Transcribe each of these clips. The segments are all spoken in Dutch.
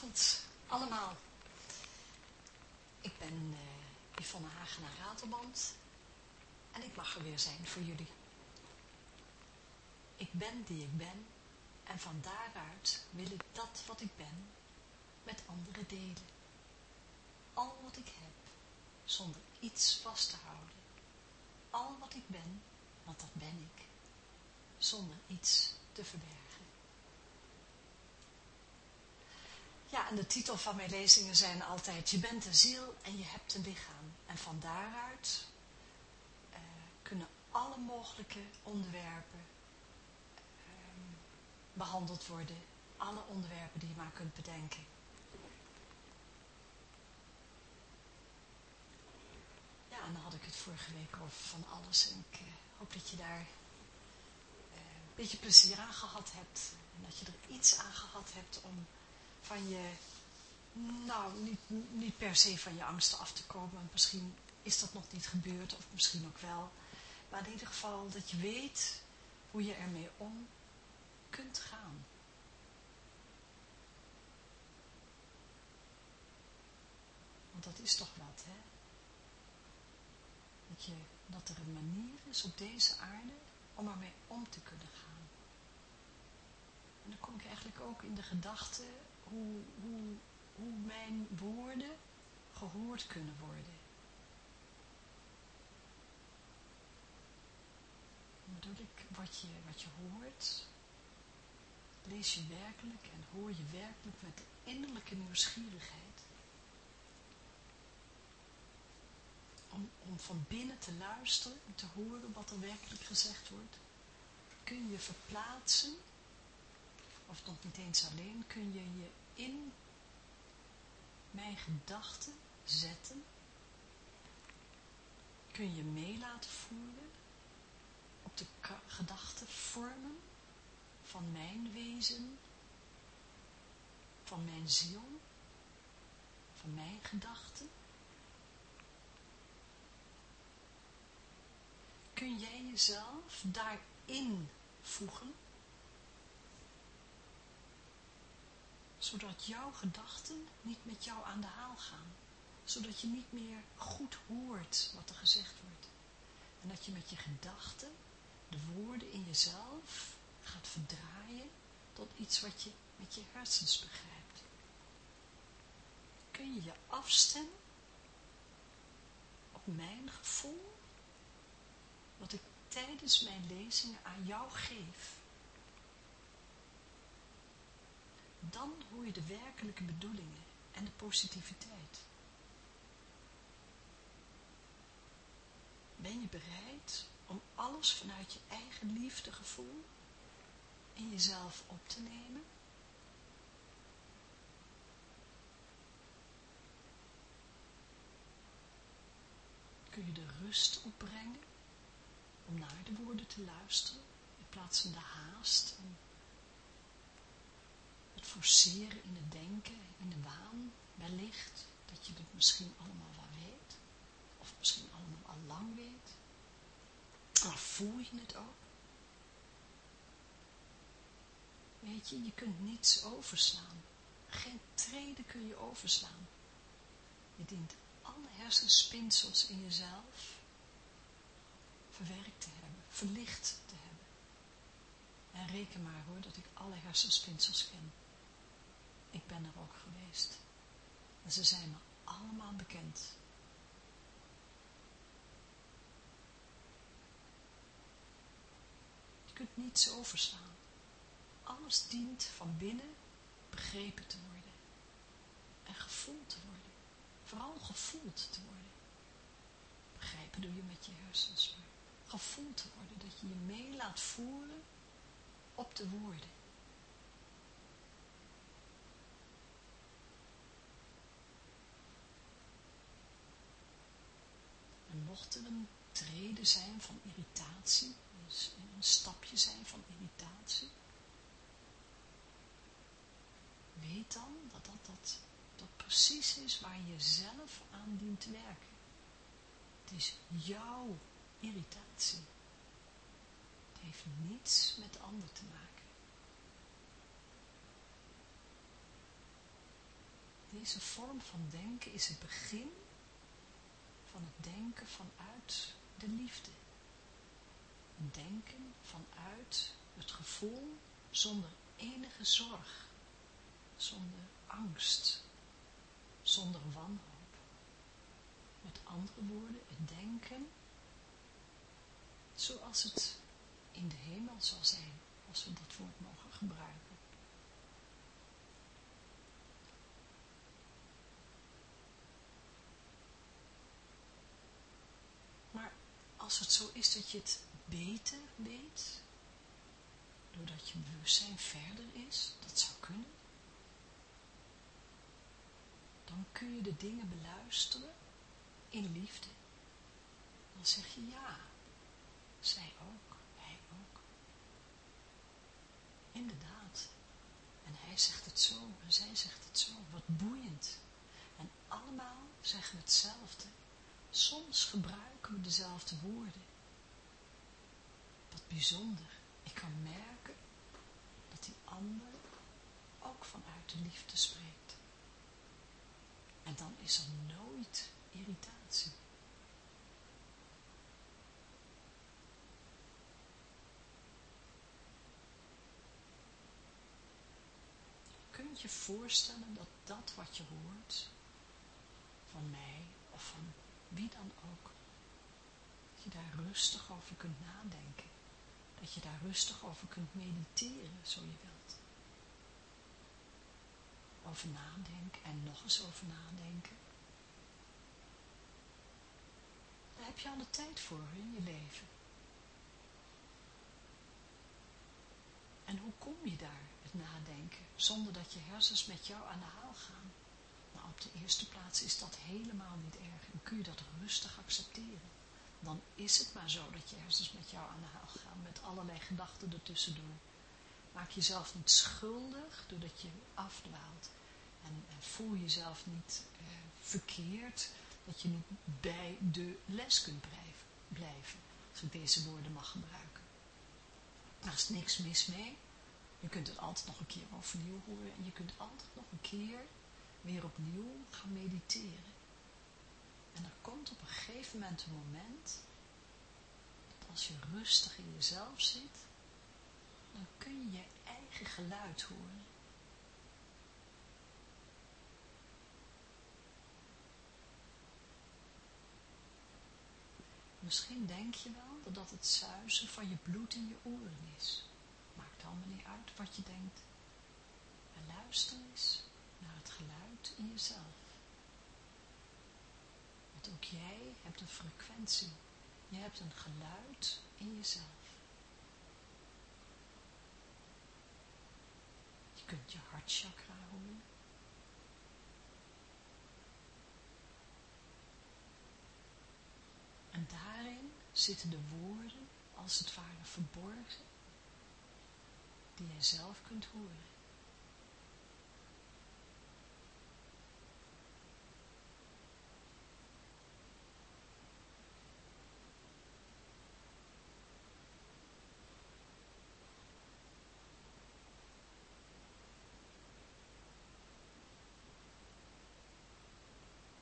Goedenavond allemaal. Ik ben uh, Yvonne Hagenaar Ratelband en ik mag er weer zijn voor jullie. Ik ben die ik ben en van daaruit wil ik dat wat ik ben met anderen delen. Al wat ik heb, zonder iets vast te houden. Al wat ik ben, want dat ben ik, zonder iets te verbergen. Ja, en de titel van mijn lezingen zijn altijd, je bent een ziel en je hebt een lichaam. En van daaruit uh, kunnen alle mogelijke onderwerpen uh, behandeld worden. Alle onderwerpen die je maar kunt bedenken. Ja, en dan had ik het vorige week over van alles. En ik uh, hoop dat je daar een beetje plezier aan gehad hebt. En dat je er iets aan gehad hebt om van je, nou, niet, niet per se van je angsten af te komen. Misschien is dat nog niet gebeurd, of misschien ook wel. Maar in ieder geval dat je weet hoe je ermee om kunt gaan. Want dat is toch wat, hè? Dat, je, dat er een manier is op deze aarde om ermee om te kunnen gaan. En dan kom ik eigenlijk ook in de gedachte hoe, hoe, hoe mijn woorden gehoord kunnen worden. bedoel ik, wat je, wat je hoort, lees je werkelijk en hoor je werkelijk met de innerlijke nieuwsgierigheid. Om, om van binnen te luisteren en te horen wat er werkelijk gezegd wordt, kun je verplaatsen, of nog niet eens alleen, kun je je in mijn gedachten zetten, kun je mee laten voeren op de gedachten vormen van mijn wezen, van mijn ziel, van mijn gedachten. Kun jij jezelf daarin voegen zodat jouw gedachten niet met jou aan de haal gaan. Zodat je niet meer goed hoort wat er gezegd wordt. En dat je met je gedachten de woorden in jezelf gaat verdraaien tot iets wat je met je hersens begrijpt. Kun je je afstemmen op mijn gevoel, wat ik tijdens mijn lezingen aan jou geef. Dan hoor je de werkelijke bedoelingen en de positiviteit. Ben je bereid om alles vanuit je eigen liefdegevoel in jezelf op te nemen? Kun je de rust opbrengen om naar de woorden te luisteren in plaats van de haast en het forceren in het denken, in de waan, wellicht, dat je het misschien allemaal wel weet, of misschien allemaal al lang weet, maar voel je het ook? Weet je, je kunt niets overslaan. Geen treden kun je overslaan. Je dient alle hersenspinsels in jezelf verwerkt te hebben, verlicht te hebben. En reken maar hoor, dat ik alle hersenspinsels ken. Ik ben er ook geweest. En ze zijn me allemaal bekend. Je kunt niets overslaan. Alles dient van binnen begrepen te worden. En gevoeld te worden. Vooral gevoeld te worden. Begrijpen doe je met je hersens, gevoeld te worden. Dat je je mee laat voeren op de woorden. En mocht er een treden zijn van irritatie, dus een stapje zijn van irritatie, weet dan dat dat, dat dat precies is waar je zelf aan dient te werken. Het is jouw irritatie. Het heeft niets met de ander te maken. Deze vorm van denken is het begin van het denken vanuit de liefde. Denken vanuit het gevoel zonder enige zorg, zonder angst, zonder wanhoop. Met andere woorden, het denken zoals het in de hemel zal zijn, als we dat woord mogen gebruiken. Maar als het zo is dat je het beter weet, doordat je bewustzijn verder is, dat zou kunnen, dan kun je de dingen beluisteren in liefde. Dan zeg je ja, zij ook, hij ook. Inderdaad. En hij zegt het zo en zij zegt het zo. Wat boeiend. En allemaal zeggen hetzelfde. Soms gebruiken we dezelfde woorden. Wat bijzonder. Ik kan merken dat die ander ook vanuit de liefde spreekt. En dan is er nooit irritatie. kunt je voorstellen dat dat wat je hoort, van mij of van wie dan ook, dat je daar rustig over kunt nadenken. Dat je daar rustig over kunt mediteren, zo je wilt. Over nadenken en nog eens over nadenken. Daar heb je alle tijd voor in je leven. En hoe kom je daar, het nadenken, zonder dat je hersens met jou aan de haal gaan? De eerste plaats is dat helemaal niet erg en kun je dat rustig accepteren. Dan is het maar zo dat je hersens met jou aan de haal gaan, met allerlei gedachten ertussendoor. Maak jezelf niet schuldig doordat je afdwaalt. En, en voel jezelf niet eh, verkeerd dat je niet bij de les kunt blijven, als ik deze woorden mag gebruiken. Daar is niks mis mee. Je kunt het altijd nog een keer overnieuw horen en je kunt altijd nog een keer weer opnieuw gaan mediteren. En er komt op een gegeven moment een moment dat als je rustig in jezelf zit, dan kun je je eigen geluid horen. Misschien denk je wel dat dat het zuizen van je bloed in je oren is. Maakt allemaal niet uit wat je denkt. En luister eens naar het geluid in jezelf. Want ook jij hebt een frequentie. Je hebt een geluid in jezelf. Je kunt je hartchakra horen. En daarin zitten de woorden, als het ware verborgen, die jij zelf kunt horen.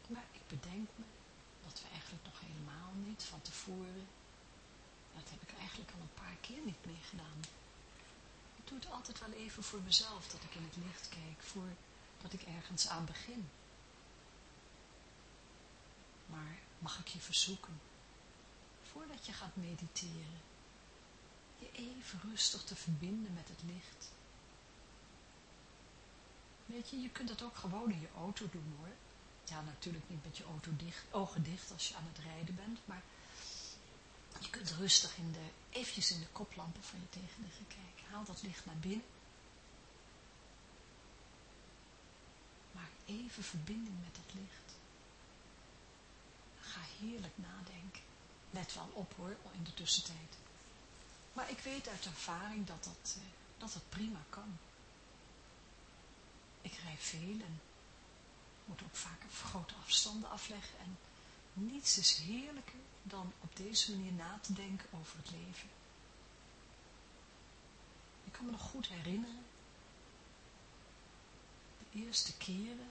Maar ik bedenk me dat we eigenlijk nog helemaal niet van tevoren, dat heb ik eigenlijk al een paar keer niet meer gedaan. Ik doe het altijd wel even voor mezelf, dat ik in het licht kijk, voordat ik ergens aan begin. Maar mag ik je verzoeken, voordat je gaat mediteren, je even rustig te verbinden met het licht. Weet je, je kunt dat ook gewoon in je auto doen hoor ja, natuurlijk niet met je auto dicht, ogen dicht als je aan het rijden bent, maar je kunt rustig in de, eventjes in de koplampen van je tegenligger kijken. Haal dat licht naar binnen. Maak even verbinding met dat licht. Ga heerlijk nadenken. Let wel op hoor, in de tussentijd. Maar ik weet uit ervaring dat dat, eh, dat, dat prima kan. Ik rij veel en moet ook vaak grote afstanden afleggen. En niets is heerlijker dan op deze manier na te denken over het leven. Ik kan me nog goed herinneren, de eerste keren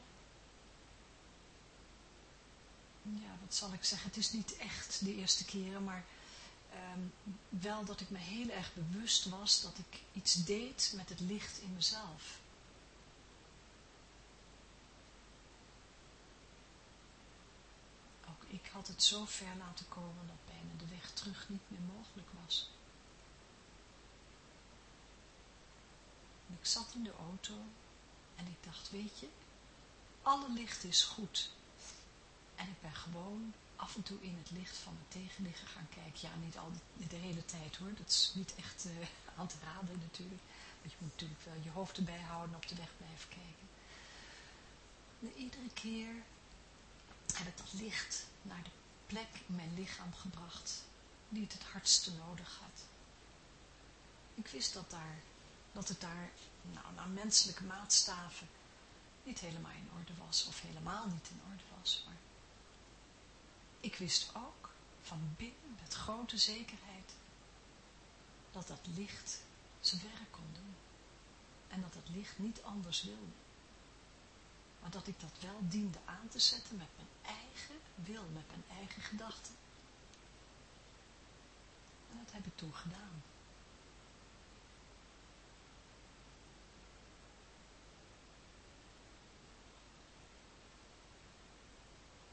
ja, wat zal ik zeggen, het is niet echt de eerste keren, maar ehm, wel dat ik me heel erg bewust was dat ik iets deed met het licht in mezelf. Ik had het zo ver laten komen dat bijna de weg terug niet meer mogelijk was. ik zat in de auto en ik dacht, weet je, alle licht is goed. En ik ben gewoon af en toe in het licht van het tegenligger gaan kijken. Ja, niet al de, hele tijd hoor. Dat is niet echt uh, aan te raden natuurlijk. Want je moet natuurlijk wel je hoofd erbij houden en op de weg blijven kijken. En iedere keer heb ik dat licht naar de plek in mijn lichaam gebracht die het het hardste nodig had. Ik wist dat, daar, dat het daar nou, naar menselijke maatstaven niet helemaal in orde was, of helemaal niet in orde was. Maar ik wist ook van binnen met grote zekerheid dat dat licht zijn werk kon doen. En dat het licht niet anders wilde. Maar dat ik dat wel diende aan te zetten met mijn eigen wil, met mijn eigen gedachten. En dat heb ik toen gedaan.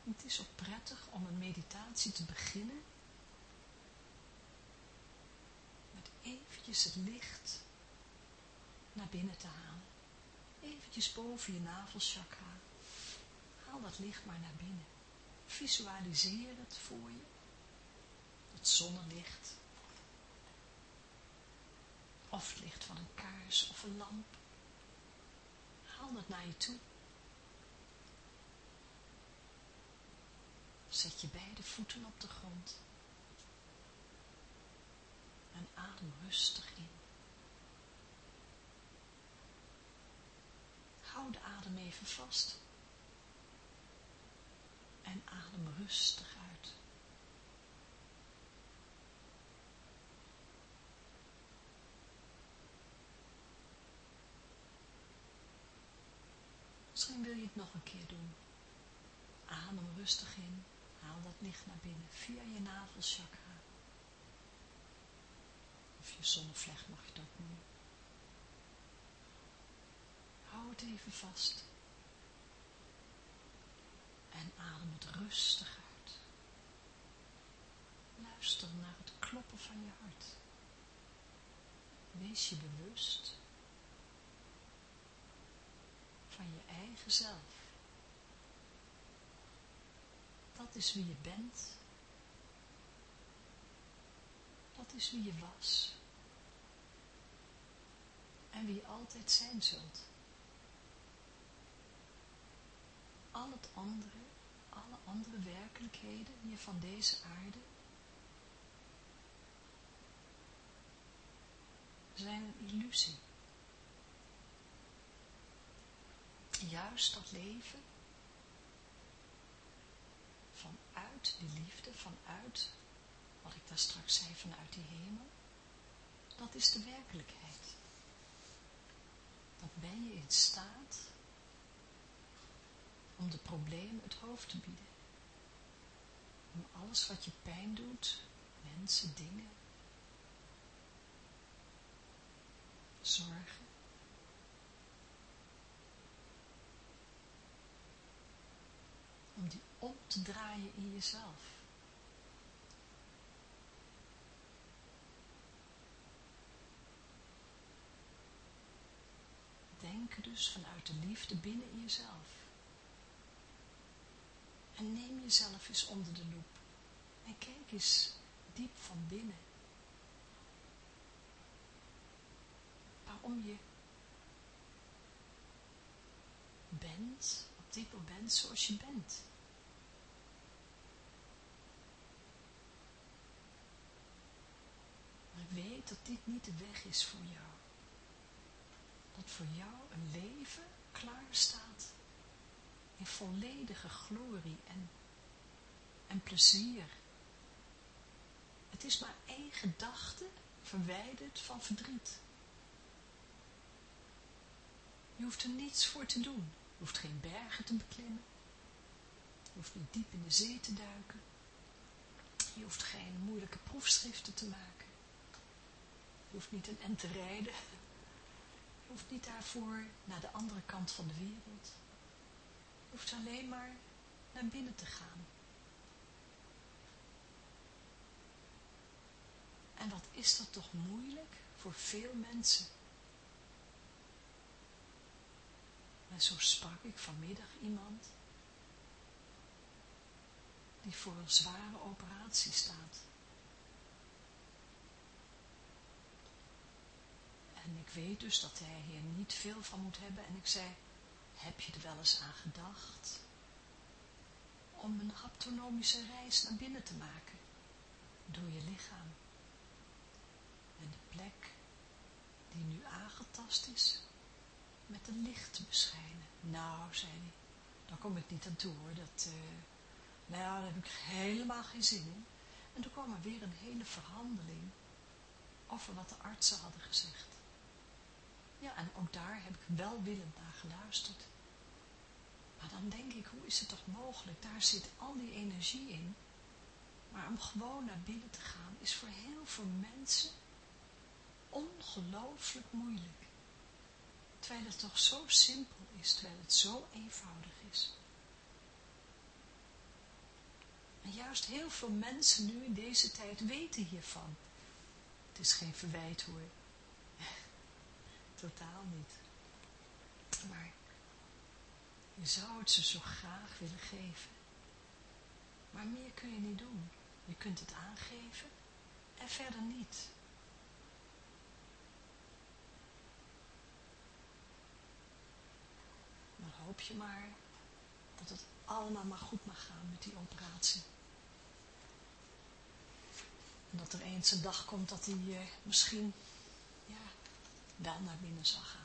Het is ook prettig om een meditatie te beginnen met eventjes het licht naar binnen te halen. Eventjes boven je navelchakra. Haal dat licht maar naar binnen. Visualiseer het voor je. Het zonnelicht. Of het licht van een kaars of een lamp. Haal dat naar je toe. Zet je beide voeten op de grond. En adem rustig in. Hou de adem even vast. En adem rustig uit. Misschien wil je het nog een keer doen. Adem rustig in. Haal dat licht naar binnen via je navelchakra. Of je zonnevlecht mag je ook noemen. Hou het even vast. En adem het rustig uit. Luister naar het kloppen van je hart. Wees je bewust van je eigen zelf. Dat is wie je bent. Dat is wie je was. En wie je altijd zijn zult. Al het andere, andere werkelijkheden hier van deze aarde, zijn een illusie. Juist dat leven vanuit die liefde, vanuit wat ik daar straks zei, vanuit die hemel, dat is de werkelijkheid. Dan ben je in staat om de problemen het hoofd te bieden. Om alles wat je pijn doet, mensen, dingen, zorgen, om die om te draaien in jezelf. Denk dus vanuit de liefde binnen in jezelf. En neem jezelf eens onder de loep. En kijk eens diep van binnen. Waarom je bent, op dit moment zoals je bent. weet dat dit niet de weg is voor jou. Dat voor jou een leven klaar staat in volledige glorie en, en plezier. Het is maar één gedachte verwijderd van verdriet. Je hoeft er niets voor te doen. Je hoeft geen bergen te beklimmen. Je hoeft niet diep in de zee te duiken. Je hoeft geen moeilijke proefschriften te maken. Je hoeft niet een end te rijden. Je hoeft niet daarvoor naar de andere kant van de wereld. Hoeft alleen maar naar binnen te gaan. En wat is dat toch moeilijk voor veel mensen. En zo sprak ik vanmiddag iemand die voor een zware operatie staat. En ik weet dus dat hij hier niet veel van moet hebben. En ik zei, heb je er wel eens aan gedacht om een haptonomische reis naar binnen te maken door je lichaam? En de plek die nu aangetast is, met een licht te beschijnen. Nou, zei hij, daar kom ik niet aan toe hoor, dat, uh, nou ja, daar heb ik helemaal geen zin in. En toen kwam er weer een hele verhandeling over wat de artsen hadden gezegd. Ja, en ook daar heb ik welwillend naar geluisterd. Dan denk ik, hoe is het toch mogelijk? Daar zit al die energie in. Maar om gewoon naar binnen te gaan, is voor heel veel mensen ongelooflijk moeilijk. Terwijl het toch zo simpel is, terwijl het zo eenvoudig is. En juist heel veel mensen nu in deze tijd weten hiervan. Het is geen verwijt hoor. Totaal niet. Maar je zou het ze zo graag willen geven. Maar meer kun je niet doen. Je kunt het aangeven en verder niet. dan hoop je maar dat het allemaal maar goed mag gaan met die operatie. En dat er eens een dag komt dat hij uh, misschien ja, wel naar binnen zal gaan.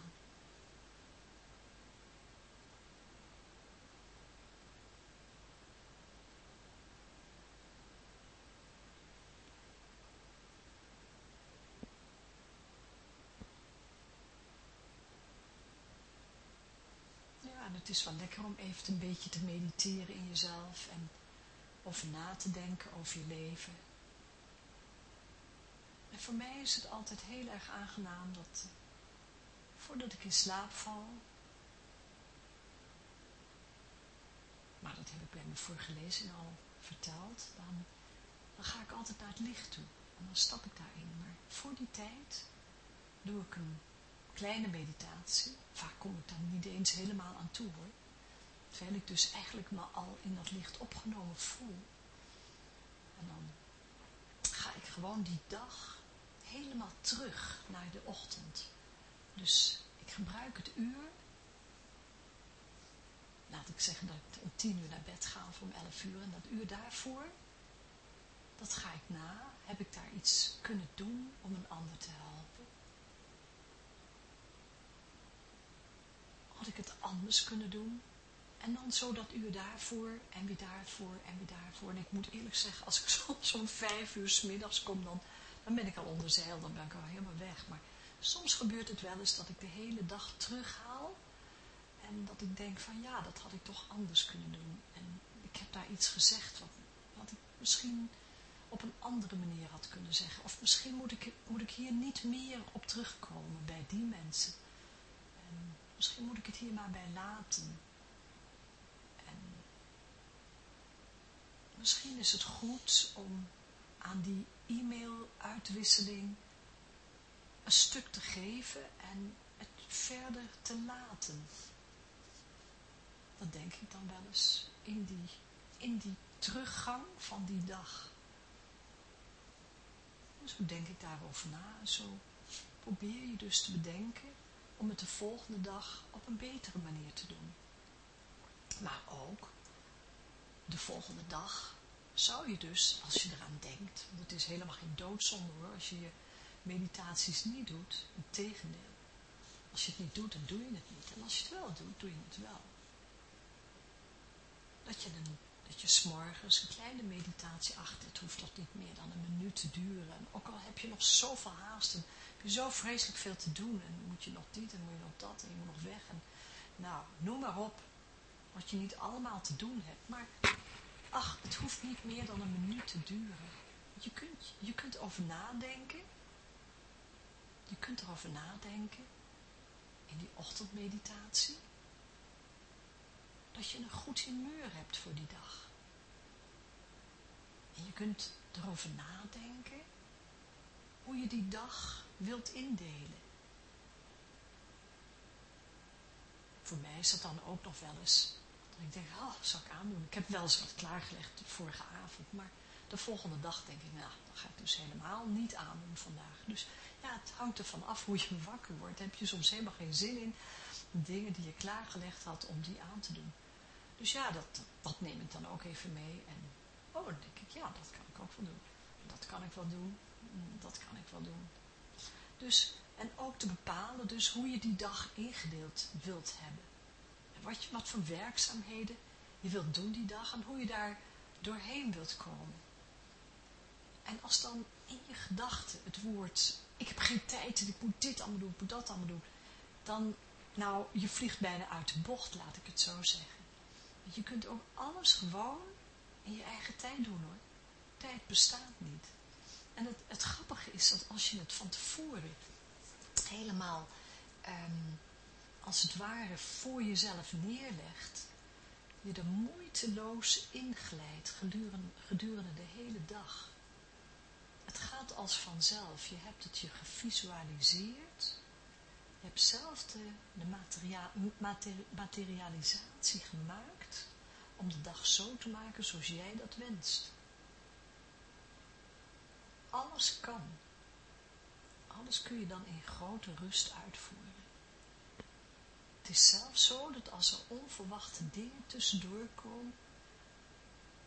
Het is wel lekker om even een beetje te mediteren in jezelf en over na te denken over je leven. En voor mij is het altijd heel erg aangenaam dat voordat ik in slaap val, maar dat heb ik bij mijn vorige lezing al verteld, dan, dan ga ik altijd naar het licht toe en dan stap ik daarin. Maar voor die tijd doe ik een kleine meditatie. Vaak kom ik dan niet eens helemaal aan toe hoor. Terwijl ik dus eigenlijk me al in dat licht opgenomen voel. En dan ga ik gewoon die dag helemaal terug naar de ochtend. Dus ik gebruik het uur. Laat ik zeggen dat ik om tien uur naar bed ga of om elf uur. En dat uur daarvoor, dat ga ik na. Heb ik daar iets kunnen doen om een ander te helpen? Had ik het anders kunnen doen? En dan zo dat uur daarvoor en weer daarvoor en weer daarvoor. En ik moet eerlijk zeggen, als ik soms om vijf uur s middags kom, dan, dan ben ik al onder zeil, dan ben ik al helemaal weg. Maar soms gebeurt het wel eens dat ik de hele dag terughaal. En dat ik denk van ja, dat had ik toch anders kunnen doen. En ik heb daar iets gezegd wat, wat ik misschien op een andere manier had kunnen zeggen. Of misschien moet ik, moet ik hier niet meer op terugkomen bij die mensen. En Misschien moet ik het hier maar bij laten. En misschien is het goed om aan die e-mail-uitwisseling een stuk te geven en het verder te laten. Dat denk ik dan wel eens in die, in die teruggang van die dag. Hoe denk ik daarover na? Zo probeer je dus te bedenken om het de volgende dag op een betere manier te doen. Maar ook de volgende dag zou je dus, als je eraan denkt, want het is helemaal geen doodzonde hoor, als je je meditaties niet doet, tegendeel. Als je het niet doet, dan doe je het niet. En als je het wel doet, doe je het wel. Dat je, een, dat je s'morgens een kleine meditatie achter, het hoeft toch niet meer dan een minuut te duren. En ook al heb je nog zoveel haast en heb je zo vreselijk veel te doen. En moet je nog dit en moet je nog dat en je moet nog weg. En, nou, noem maar op. wat je niet allemaal te doen hebt. Maar ach, het hoeft niet meer dan een minuut te duren. Je kunt, je kunt over nadenken. Je kunt erover nadenken in die ochtendmeditatie. Dat je een goed humeur hebt voor die dag. En je kunt erover nadenken hoe je die dag wilt indelen. Voor mij is dat dan ook nog wel eens, dat ik denk, oh, zou ik aandoen. Ik heb wel eens wat klaargelegd de vorige avond, maar de volgende dag denk ik, nou, dan ga ik dus helemaal niet aandoen vandaag. Dus ja, het hangt ervan af hoe je wakker wordt. Dan heb je soms helemaal geen zin in dingen die je klaargelegd had om die aan te doen. Dus ja, dat, dat neem ik dan ook even mee. En oh, dan denk ik, ja, dat kan ik ook wel doen. Dat kan ik wel doen. Mm, dat kan ik wel doen. Dus, en ook te bepalen dus hoe je die dag ingedeeld wilt hebben. En wat, wat voor werkzaamheden je wilt doen die dag en hoe je daar doorheen wilt komen. En als dan in je gedachten het woord, ik heb geen tijd en ik moet dit allemaal doen, ik moet dat allemaal doen, dan, nou, je vliegt bijna uit de bocht, laat ik het zo zeggen. Je kunt ook alles gewoon in je eigen tijd doen hoor. Tijd bestaat niet. En het, het grappige is dat als je het van tevoren helemaal um, als het ware voor jezelf neerlegt, je er moeiteloos inglijdt gedurende, gedurende de hele dag. Het gaat als vanzelf. Je hebt het je gevisualiseerd. Je hebt zelf de, de materia, materialisatie gemaakt om de dag zo te maken zoals jij dat wenst. Alles kan. Alles kun je dan in grote rust uitvoeren. Het is zelfs zo dat als er onverwachte dingen tussendoor komen,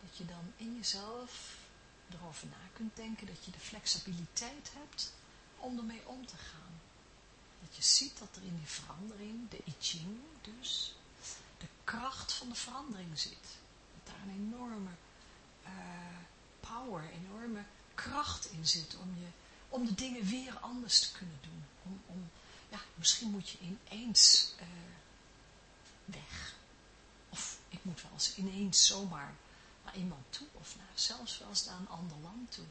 dat je dan in jezelf erover na kunt denken, dat je de flexibiliteit hebt om ermee om te gaan. Dat je ziet dat er in die verandering, de I Ching dus, de kracht van de verandering zit. Dat daar een enorme uh, power, enorme kracht in zit om, je, om de dingen weer anders te kunnen doen. Om, om, ja, misschien moet je ineens uh, weg. Of ik moet wel eens ineens zomaar naar iemand toe. Of naar, zelfs wel eens naar een ander land toe.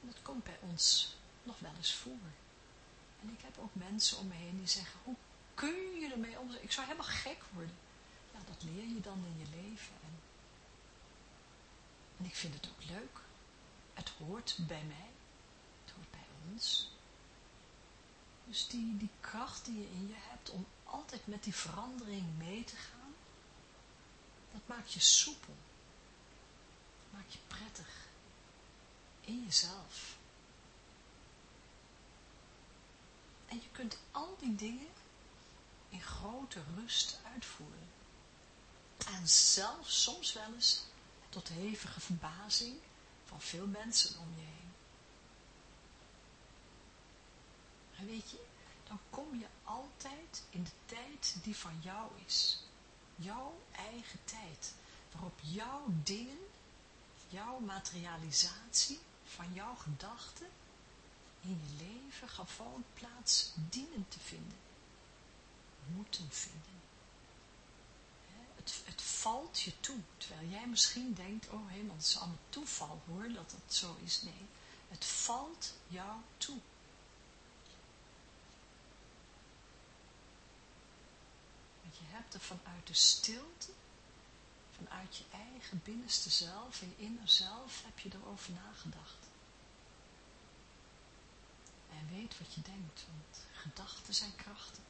Dat komt bij ons nog wel eens voor. En ik heb ook mensen om me heen die zeggen, hoe kun je ermee omgaan? Ik zou helemaal gek worden. Ja, dat leer je dan in je leven. En, en ik vind het ook leuk. Het hoort bij mij. Het hoort bij ons. Dus die, die kracht die je in je hebt om altijd met die verandering mee te gaan, dat maakt je soepel. Maakt je prettig. In jezelf. En je kunt al die dingen in grote rust uitvoeren. En zelfs soms wel eens tot hevige verbazing van veel mensen om je heen. En weet je, dan kom je altijd in de tijd die van jou is. Jouw eigen tijd. Waarop jouw dingen, jouw materialisatie van jouw gedachten in je leven gewoon plaats dienen te vinden. Moeten vinden. Het, het valt je toe. Terwijl jij misschien denkt, oh helemaal, het is allemaal toeval hoor, dat het zo is. Nee, het valt jou toe. Want je hebt er vanuit de stilte, vanuit je eigen binnenste zelf, en je inner zelf, heb je erover nagedacht. En weet wat je denkt, want gedachten zijn krachten.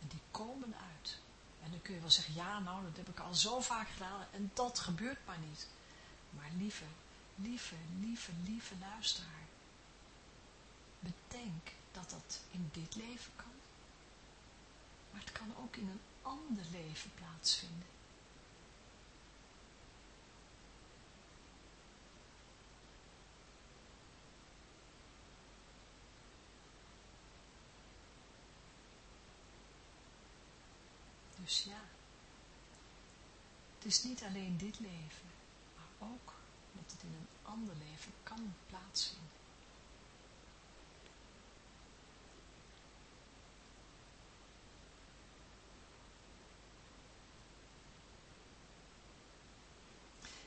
En die komen uit. En dan kun je wel zeggen, ja nou, dat heb ik al zo vaak gedaan en dat gebeurt maar niet. Maar lieve, lieve, lieve, lieve luisteraar. Bedenk dat dat in dit leven kan. Maar het kan ook in een ander leven plaatsvinden. Het is niet alleen dit leven, maar ook dat het in een ander leven kan plaatsvinden.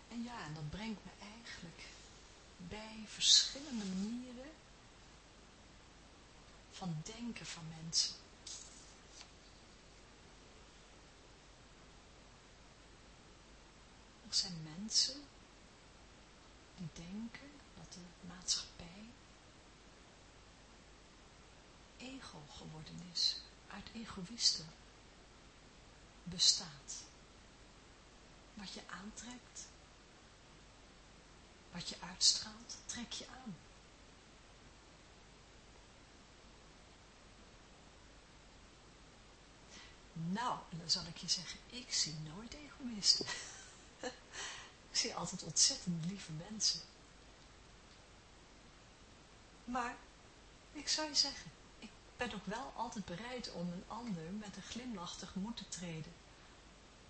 En ja, en dat brengt me eigenlijk bij verschillende manieren van denken van mensen. Zijn mensen die denken dat de maatschappij ego geworden is, uit egoïsten bestaat. Wat je aantrekt, wat je uitstraalt, trek je aan. Nou, dan zal ik je zeggen, ik zie nooit egoïsten. ik zie altijd ontzettend lieve mensen. Maar, ik zou je zeggen, ik ben ook wel altijd bereid om een ander met een glimlach tegemoet te treden.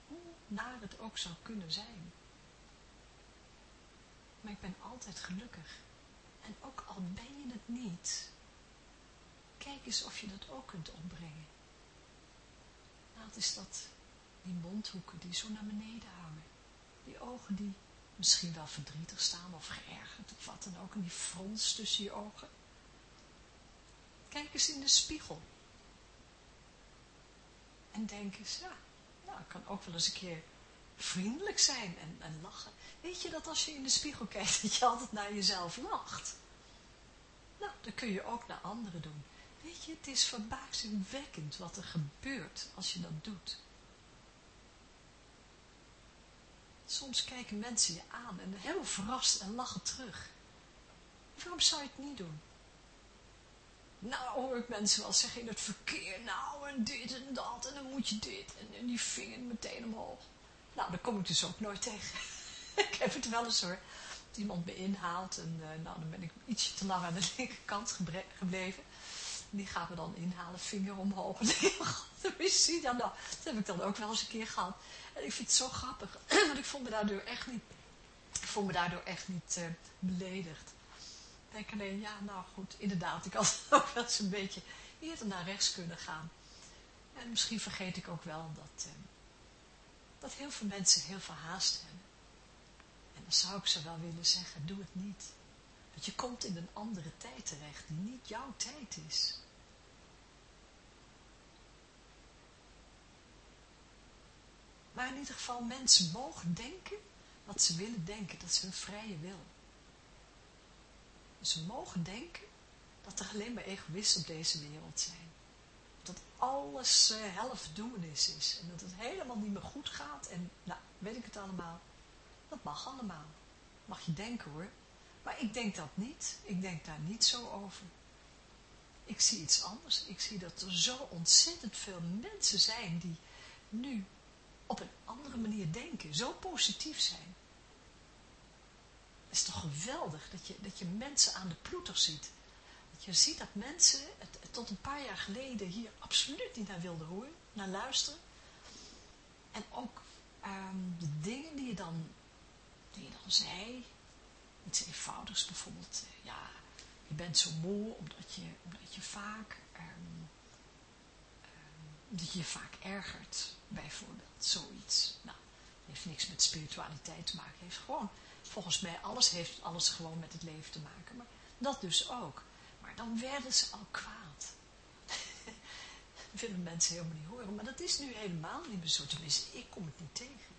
Hoe naar het ook zou kunnen zijn. Maar ik ben altijd gelukkig. En ook al ben je het niet, kijk eens of je dat ook kunt opbrengen. Het is dat, die mondhoeken die zo naar beneden hangen. Die ogen die misschien wel verdrietig staan of geërgerd of wat dan ook. En die frons tussen je ogen. Kijk eens in de spiegel. En denk eens, ja, nou, ik kan ook wel eens een keer vriendelijk zijn en, en lachen. Weet je dat als je in de spiegel kijkt, dat je altijd naar jezelf lacht? Nou, dat kun je ook naar anderen doen. Weet je, het is verbazingwekkend wat er gebeurt als je dat doet. Soms kijken mensen je aan en helemaal verrast en lachen terug. Waarom zou je het niet doen? Nou hoor ik mensen wel zeggen in het verkeer, nou en dit en dat en dan moet je dit en, die vinger meteen omhoog. Nou, daar kom ik dus ook nooit tegen. ik heb het wel eens hoor. Dat iemand me inhaalt en uh, nou, dan ben ik ietsje te lang aan de linkerkant gebleven. Die gaat me dan inhalen, vinger omhoog. Dan nou? Dat heb ik dan ook wel eens een keer gehad. En ik vind het zo grappig. Want ik vond me daardoor echt niet, ik vond me daardoor echt niet uh, beledigd. Ik denk alleen, ja, nou goed, inderdaad. Ik had ook wel eens een beetje eerder naar rechts kunnen gaan. En misschien vergeet ik ook wel dat, uh, dat heel veel mensen heel veel haast hebben. En dan zou ik ze wel willen zeggen, doe het niet. Want je komt in een andere tijd terecht die niet jouw tijd is. Maar in ieder geval, mensen mogen denken wat ze willen denken. Dat is hun vrije wil. ze mogen denken dat er alleen maar egoïsten op deze wereld zijn. Dat alles uh, helft is, is. En dat het helemaal niet meer goed gaat. En nou, weet ik het allemaal. Dat mag allemaal. Mag je denken hoor. Maar ik denk dat niet. Ik denk daar niet zo over. Ik zie iets anders. Ik zie dat er zo ontzettend veel mensen zijn die nu op een andere manier denken. Zo positief zijn. Het is toch geweldig dat je, dat je mensen aan de ploeter ziet. Dat je ziet dat mensen tot een paar jaar geleden hier absoluut niet naar wilden horen, naar luisteren. En ook ehm, de dingen die je dan, die je dan zei, iets eenvoudigs bijvoorbeeld, eh, ja, je bent zo moe omdat je, omdat je vaak, dat je vaak ergert, bijvoorbeeld, zoiets. Nou, heeft niks met spiritualiteit te maken, heeft gewoon, volgens mij, alles heeft alles gewoon met het leven te maken, maar dat dus ook. Maar dan werden ze al kwaad. dat willen mensen helemaal niet horen, maar dat is nu helemaal niet meer zo, tenminste, ik kom het niet tegen.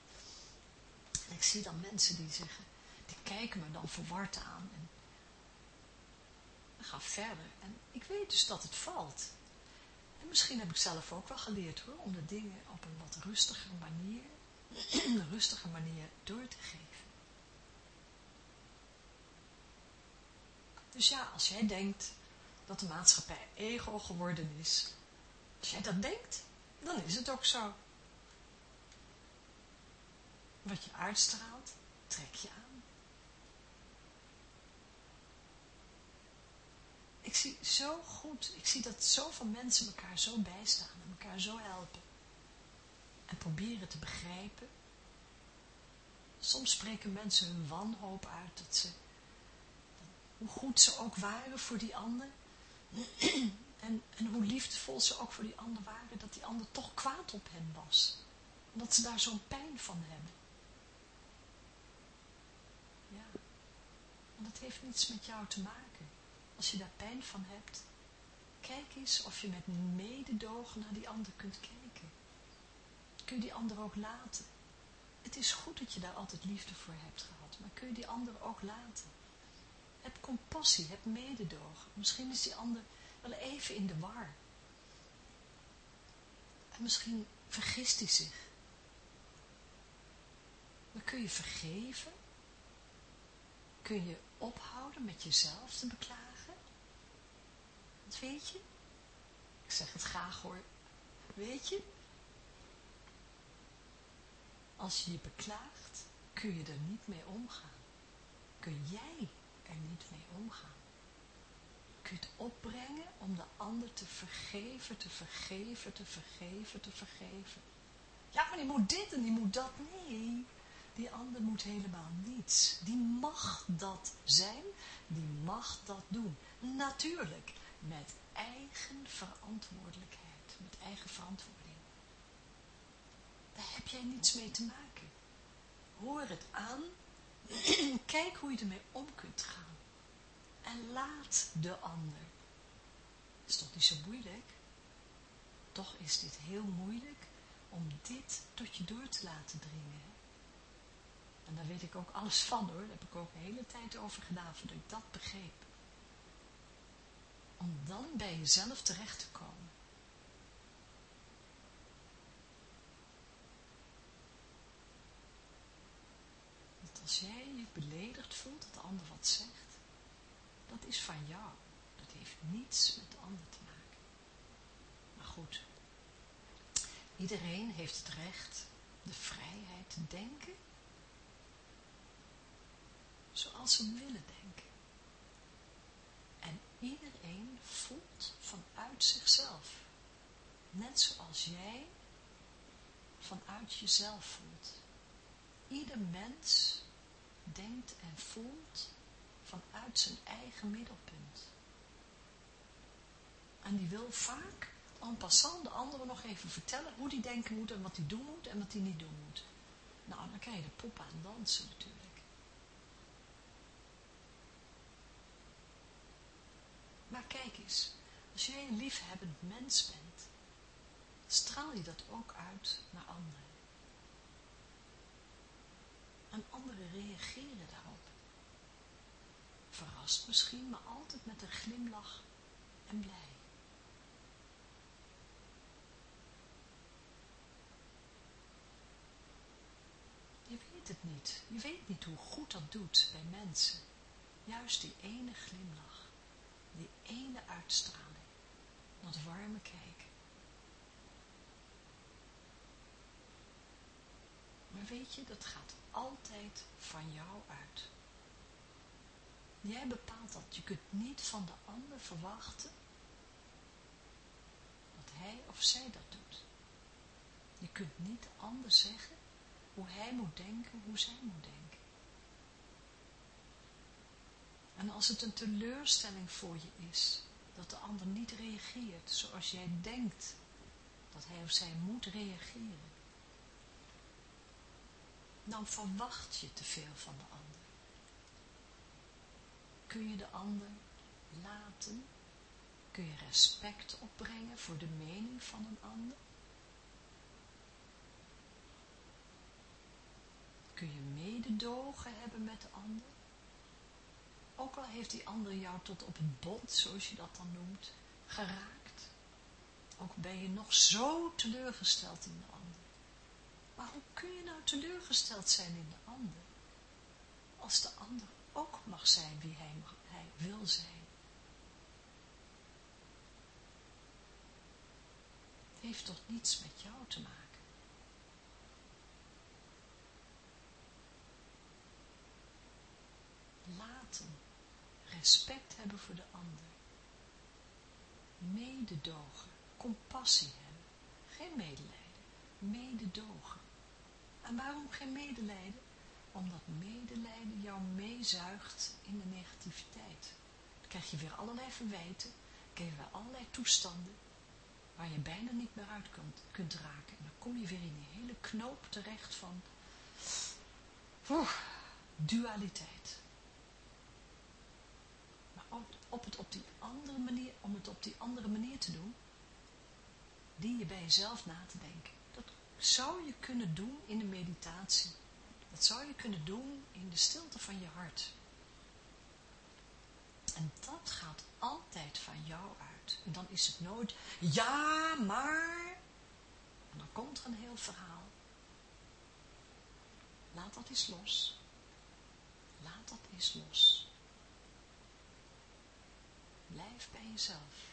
En ik zie dan mensen die zeggen, die kijken me dan verward aan. En ga verder. En ik weet dus dat het valt. En misschien heb ik zelf ook wel geleerd hoor, om de dingen op een wat rustiger manier, een rustige manier door te geven. Dus ja, als jij denkt dat de maatschappij ego geworden is, als jij dat denkt, dan is het ook zo. Wat je uitstraalt, trek je aan. Ik zie zo goed, ik zie dat zoveel mensen elkaar zo bijstaan en elkaar zo helpen. En proberen te begrijpen. Soms spreken mensen hun wanhoop uit, dat ze, hoe goed ze ook waren voor die ander. En, en hoe liefdevol ze ook voor die ander waren, dat die ander toch kwaad op hen was. Omdat ze daar zo'n pijn van hebben. En dat heeft niets met jou te maken. Als je daar pijn van hebt, kijk eens of je met mededogen naar die ander kunt kijken. Kun je die ander ook laten. Het is goed dat je daar altijd liefde voor hebt gehad, maar kun je die ander ook laten. Heb compassie, heb mededogen. Misschien is die ander wel even in de war. En misschien vergist hij zich. Dan kun je vergeven. Kun je ophouden met jezelf te beklagen. Weet je? Ik zeg het graag hoor. Weet je? Als je je beklaagt, kun je er niet mee omgaan. Kun jij er niet mee omgaan. Kun je het opbrengen om de ander te vergeven, te vergeven, te vergeven, te vergeven. Ja, maar die moet dit en die moet dat. Nee, die ander moet helemaal niets. Die mag dat zijn, die mag dat doen. Natuurlijk, met eigen verantwoordelijkheid, met eigen verantwoording. Daar heb jij niets mee te maken. Hoor het aan, kijk hoe je ermee om kunt gaan. En laat de ander. Is toch niet zo moeilijk? Toch is dit heel moeilijk om dit tot je door te laten dringen. En daar weet ik ook alles van hoor. Daar heb ik ook een hele tijd over gedaan voordat ik dat begreep. Om dan bij jezelf terecht te komen. Dat als jij je beledigd voelt dat de ander wat zegt, dat is van jou. Dat heeft niets met de ander te maken. Maar goed, iedereen heeft het recht, de vrijheid te denken zoals ze willen denken. En iedereen voelt vanuit zichzelf. Net zoals jij vanuit jezelf voelt. Ieder mens denkt en voelt vanuit zijn eigen middelpunt. En die wil vaak en passant de anderen nog even vertellen hoe die denken moet en wat die doen moet en wat die niet doen moet. Nou, dan kan je de pop aan dansen natuurlijk. Maar kijk eens, als jij een liefhebbend mens bent, straal je dat ook uit naar anderen. En anderen reageren daarop. Verrast misschien, maar altijd met een glimlach en blij. Je weet het niet. Je weet niet hoe goed dat doet bij mensen. Juist die ene glimlach die ene uitstraling, dat warme kijken. Maar weet je, dat gaat altijd van jou uit. Jij bepaalt dat. Je kunt niet van de ander verwachten dat hij of zij dat doet. Je kunt niet anders zeggen hoe hij moet denken, hoe zij moet denken. En als het een teleurstelling voor je is, dat de ander niet reageert zoals jij denkt dat hij of zij moet reageren, dan verwacht je te veel van de ander. Kun je de ander laten? Kun je respect opbrengen voor de mening van een ander? Kun je mededogen hebben met de ander? Ook al heeft die ander jou tot op het bot, zoals je dat dan noemt, geraakt. Ook ben je nog zo teleurgesteld in de ander. Maar hoe kun je nou teleurgesteld zijn in de ander? Als de ander ook mag zijn wie hij, hij wil zijn. Heeft toch niets met jou te maken? Laten respect hebben voor de ander. Mededogen, compassie hebben. Geen medelijden, mededogen. En waarom geen medelijden? Omdat medelijden jou meezuigt in de negativiteit. Dan krijg je weer allerlei verwijten, krijg je weer allerlei toestanden waar je bijna niet meer uit kunt, raken. En dan kom je weer in die hele knoop terecht van dualiteit. Het op die andere manier te doen, dien je bij jezelf na te denken. Dat zou je kunnen doen in de meditatie. Dat zou je kunnen doen in de stilte van je hart. En dat gaat altijd van jou uit. En dan is het nooit, ja, maar... En dan komt er een heel verhaal. Laat dat eens los. Laat dat eens los. Blijf bij jezelf.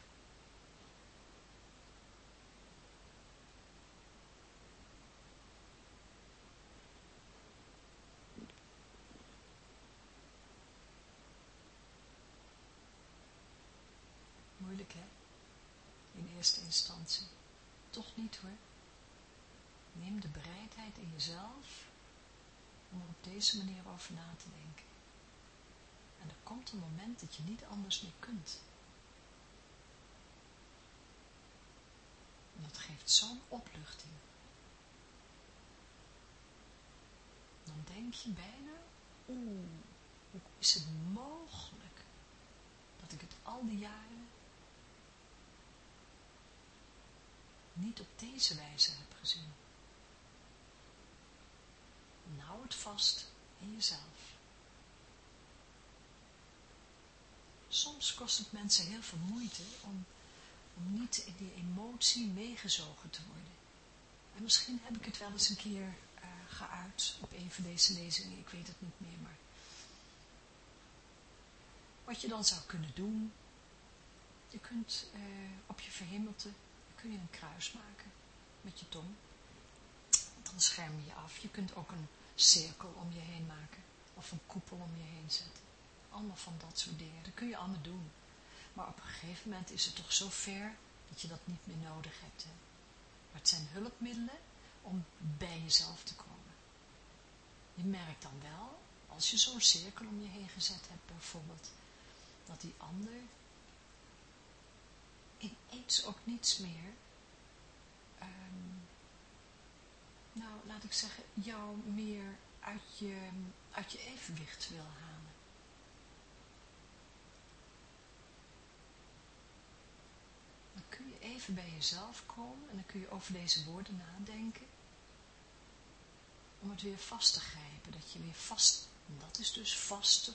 Moeilijk hè? In eerste instantie. Toch niet hoor. Neem de bereidheid in jezelf om er op deze manier over na te denken. En er komt een moment dat je niet anders meer kunt. En dat geeft zo'n opluchting. Dan denk je bijna, oeh, hoe is het mogelijk dat ik het al die jaren niet op deze wijze heb gezien. En hou het vast in jezelf. Soms kost het mensen heel veel moeite om, om niet in die emotie meegezogen te worden. En misschien heb ik het wel eens een keer uh, geuit op een van deze lezingen, ik weet het niet meer, maar wat je dan zou kunnen doen, je kunt uh, op je verhemelte, kun je een kruis maken met je tong. Dan scherm je je af. Je kunt ook een cirkel om je heen maken. Of een koepel om je heen zetten. Allemaal van dat soort dingen. Dat kun je allemaal doen. Maar op een gegeven moment is het toch zo ver dat je dat niet meer nodig hebt. Hè? Maar het zijn hulpmiddelen om bij jezelf te komen. Je merkt dan wel, als je zo'n cirkel om je heen gezet hebt bijvoorbeeld, dat die ander ineens ook niets meer, um, nou laat ik zeggen, jou meer uit je, uit je evenwicht wil halen. Dan kun je even bij jezelf komen en dan kun je over deze woorden nadenken. Om het weer vast te grijpen, dat je weer vast, dat is dus vaste,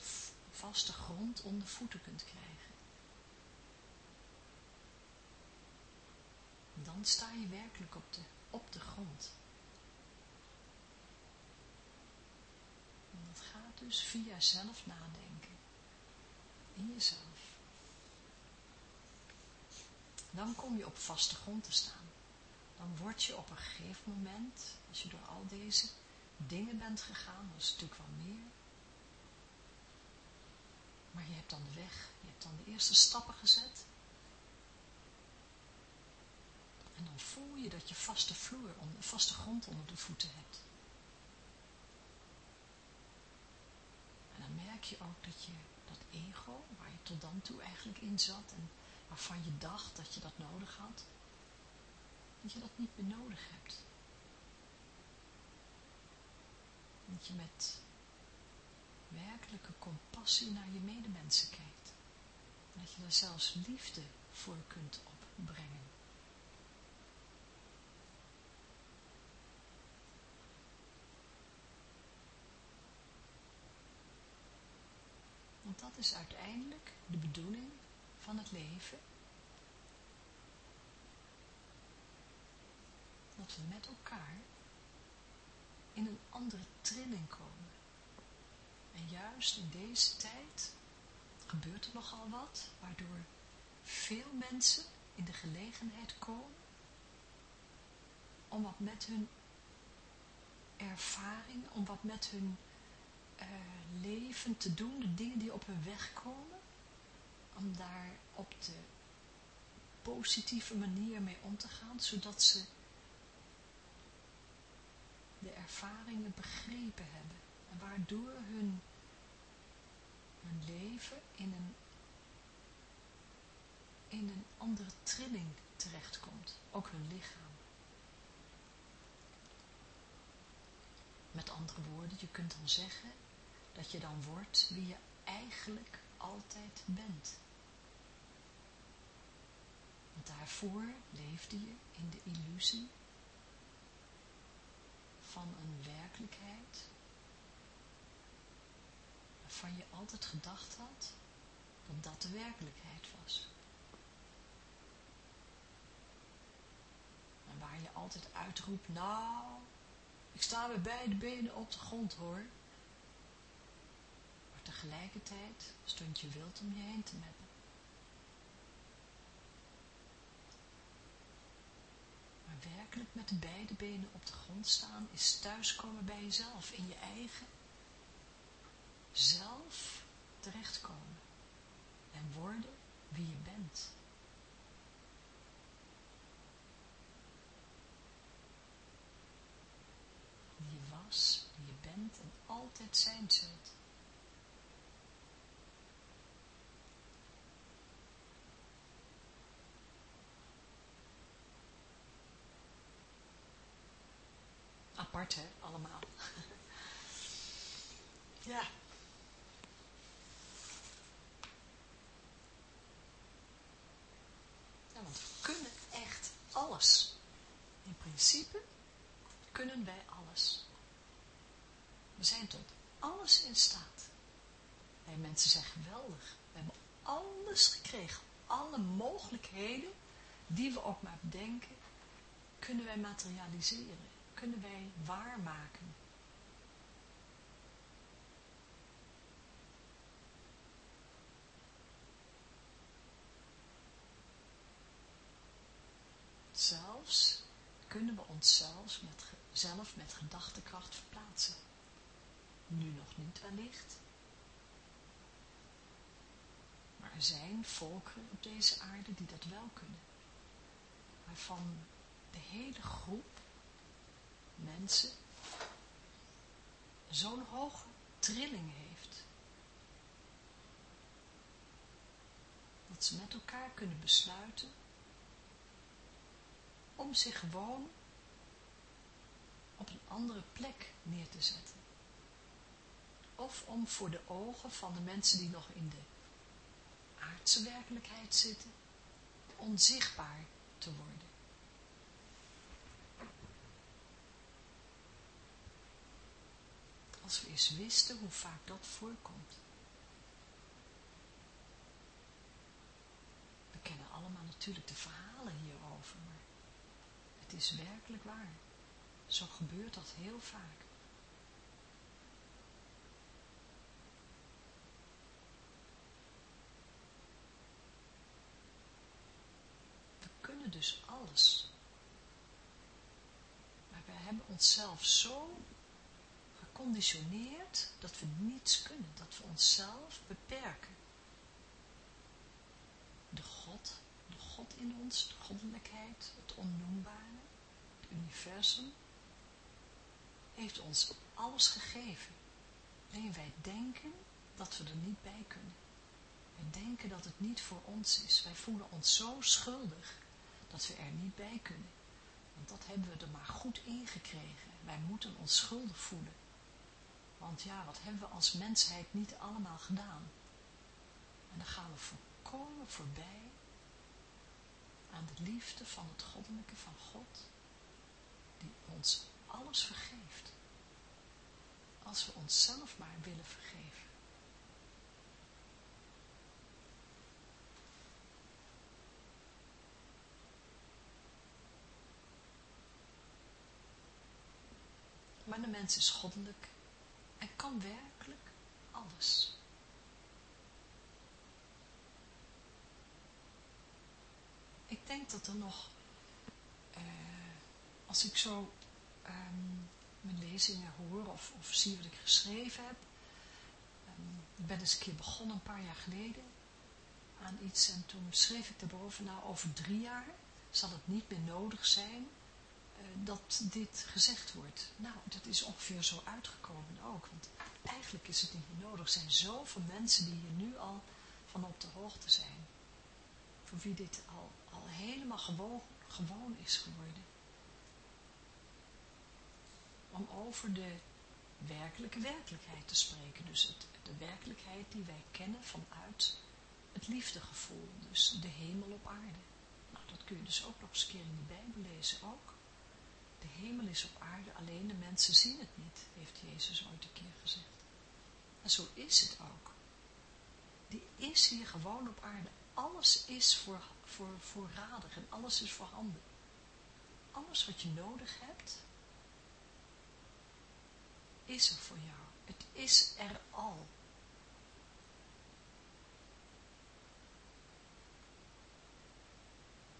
vaste grond onder voeten kunt krijgen. dan sta je werkelijk op de, op de grond. En dat gaat dus via zelf nadenken. In jezelf. Dan kom je op vaste grond te staan. Dan word je op een gegeven moment, als je door al deze dingen bent gegaan, dat is natuurlijk wel meer. Maar je hebt dan de weg, je hebt dan de eerste stappen gezet. En dan voel je dat je vaste vloer, vaste grond onder de voeten hebt. En dan merk je ook dat je dat ego, waar je tot dan toe eigenlijk in zat en waarvan je dacht dat je dat nodig had, dat je dat niet meer nodig hebt. Dat je met werkelijke compassie naar je medemensen kijkt. Dat je daar zelfs liefde voor kunt opbrengen. Want dat is uiteindelijk de bedoeling van het leven. Dat we met elkaar in een andere trilling komen. En juist in deze tijd gebeurt er nogal wat, waardoor veel mensen in de gelegenheid komen om wat met hun ervaring, om wat met hun uh, leven te doen, de dingen die op hun weg komen, om daar op de positieve manier mee om te gaan, zodat ze de ervaringen begrepen hebben en waardoor hun, hun leven in een, in een andere trilling terechtkomt, ook hun lichaam. Met andere woorden, je kunt dan zeggen, dat je dan wordt wie je eigenlijk altijd bent. Daarvoor leefde je in de illusie van een werkelijkheid waarvan je altijd gedacht had dat dat de werkelijkheid was. En waar je altijd uitroept, nou, ik sta met beide benen op de grond hoor. Maar tegelijkertijd stond je wild om je heen te meppen. Maar werkelijk met de beide benen op de grond staan is thuiskomen bij jezelf, in je eigen zelf terechtkomen en worden wie je bent. Wie je was, wie je bent en altijd zijn zult. Apart hè, allemaal. ja. Ja, want we kunnen echt alles. In principe kunnen wij alles. We zijn tot alles in staat. Wij mensen zijn geweldig. We hebben alles gekregen. Alle mogelijkheden die we ook maar bedenken, kunnen wij materialiseren. Kunnen wij waarmaken. Zelfs kunnen we onszelf met, zelf met gedachtekracht verplaatsen. Nu nog niet wellicht. Maar er zijn volkeren op deze aarde die dat wel kunnen. Waarvan de hele groep mensen zo'n hoge trilling heeft. Dat ze met elkaar kunnen besluiten om zich gewoon op een andere plek neer te zetten. Of om voor de ogen van de mensen die nog in de aardse werkelijkheid zitten, onzichtbaar te worden. Als we eens wisten hoe vaak dat voorkomt. We kennen allemaal natuurlijk de verhalen hierover, maar het is werkelijk waar. Zo gebeurt dat heel vaak. We kunnen dus alles. Maar we hebben onszelf zo geconditioneerd dat we niets kunnen, dat we onszelf beperken. De God, de God in ons, de goddelijkheid, het onnoembare, het universum, heeft ons alles gegeven. Alleen wij denken dat we er niet bij kunnen. Wij denken dat het niet voor ons is. Wij voelen ons zo schuldig dat we er niet bij kunnen. Want dat hebben we er maar goed ingekregen. Wij moeten ons schuldig voelen. Want ja, wat hebben we als mensheid niet allemaal gedaan? En dan gaan we volkomen voorbij aan de liefde van het goddelijke van God, die ons alles vergeeft. Als we onszelf maar willen vergeven. Maar de mens is goddelijk kan werkelijk alles. Ik denk dat er nog, uh, als ik zo um, mijn lezingen hoor of, of, zie wat ik geschreven heb, um, ik ben eens een keer begonnen een paar jaar geleden aan iets en toen schreef ik daarboven, nou over drie jaar zal het niet meer nodig zijn dat dit gezegd wordt. Nou, dat is ongeveer zo uitgekomen ook. Want eigenlijk is het niet meer nodig. Er zijn zoveel mensen die hier nu al van op de hoogte zijn. Voor wie dit al, al helemaal gewoon, gewoon is geworden. Om over de werkelijke werkelijkheid te spreken. Dus het, de werkelijkheid die wij kennen vanuit het liefdegevoel. Dus de hemel op aarde. Nou, dat kun je dus ook nog eens een keer in de Bijbel lezen ook. De hemel is op aarde, alleen de mensen zien het niet, heeft Jezus ooit een keer gezegd. En zo is het ook. Die is hier gewoon op aarde. Alles is voor, voor, voorradig en alles is voorhanden. Alles wat je nodig hebt, is er voor jou. Het is er al.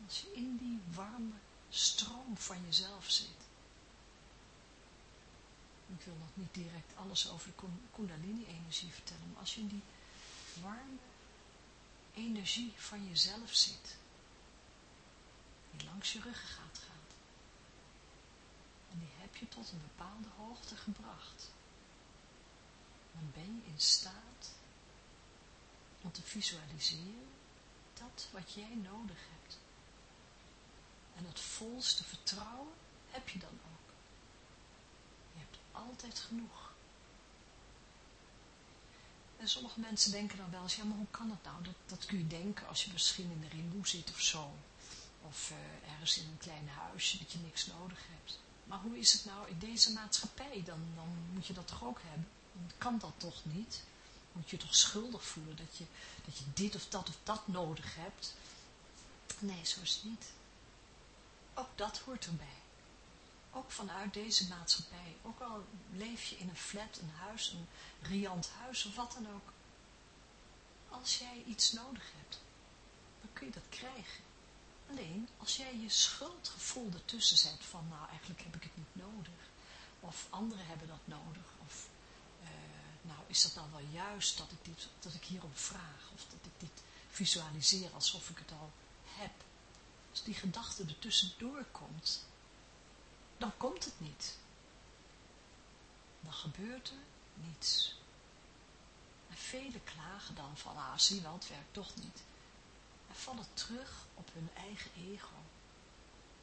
Als je in die warme stroom van jezelf zit. Ik wil nog niet direct alles over de kundalini-energie vertellen, maar als je in die warme energie van jezelf zit, die langs je ruggengraat gaat, en die heb je tot een bepaalde hoogte gebracht, dan ben je in staat om te visualiseren dat wat jij nodig hebt. En het volste vertrouwen heb je dan altijd genoeg. En sommige mensen denken dan wel eens, ja maar hoe kan dat nou? Dat, dat kun je denken als je misschien in de rimboe zit of zo. Of uh, ergens in een klein huisje dat je niks nodig hebt. Maar hoe is het nou in deze maatschappij? Dan, dan moet je dat toch ook hebben. Dan kan dat toch niet? Moet je toch schuldig voelen dat je, dat je dit of dat of dat nodig hebt? Nee, zo is het niet. Ook dat hoort erbij. Ook vanuit deze maatschappij. Ook al leef je in een flat, een huis, een riant huis of wat dan ook. Als jij iets nodig hebt, dan kun je dat krijgen. Alleen, als jij je schuldgevoel ertussen zet van, nou eigenlijk heb ik het niet nodig. Of anderen hebben dat nodig. Of, uh, nou is dat dan wel juist dat ik, dit, dat ik hierom vraag. Of dat ik dit visualiseer alsof ik het al heb als die gedachte er tussendoor komt, dan komt het niet. Dan gebeurt er niets. En velen klagen dan van, ah zie wel, het werkt toch niet. En vallen terug op hun eigen ego.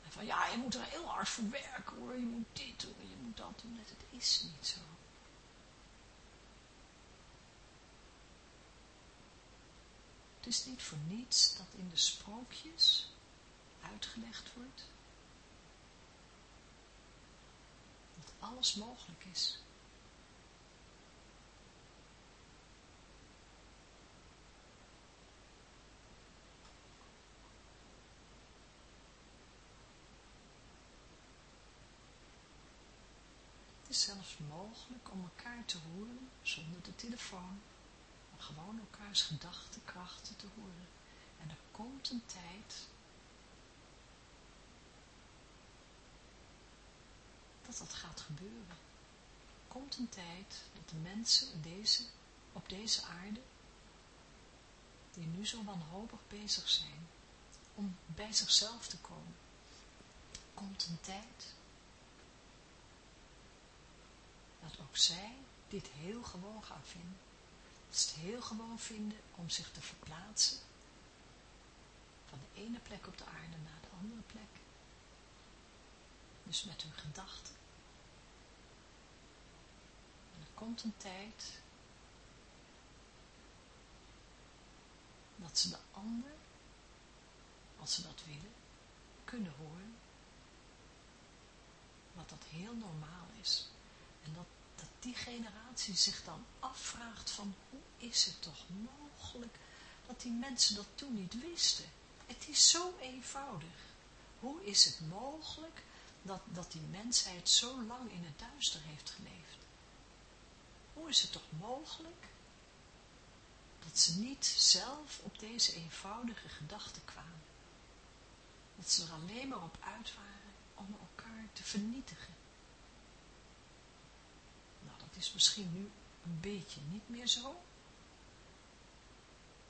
En van, ja, je moet er heel hard voor werken hoor, je moet dit doen, je moet dat doen. Het is niet zo. Het is niet voor niets dat in de sprookjes uitgelegd wordt. Dat alles mogelijk is. Het is zelfs mogelijk om elkaar te horen zonder de telefoon. Gewoon elkaars gedachtenkrachten te horen. En er komt een tijd dat dat gaat gebeuren. Komt een tijd dat de mensen deze, op deze aarde, die nu zo wanhopig bezig zijn, om bij zichzelf te komen, komt een tijd dat ook zij dit heel gewoon gaan vinden. Dat ze het heel gewoon vinden om zich te verplaatsen van de ene plek op de aarde naar de andere plek dus met hun gedachten. En er komt een tijd dat ze de ander, als ze dat willen, kunnen horen. Wat dat heel normaal is. En dat, dat die generatie zich dan afvraagt van hoe is het toch mogelijk dat die mensen dat toen niet wisten. Het is zo eenvoudig. Hoe is het mogelijk dat, dat die mensheid zo lang in het duister heeft geleefd. Hoe is het toch mogelijk dat ze niet zelf op deze eenvoudige gedachte kwamen? Dat ze er alleen maar op uit waren om elkaar te vernietigen. Nou, dat is misschien nu een beetje niet meer zo.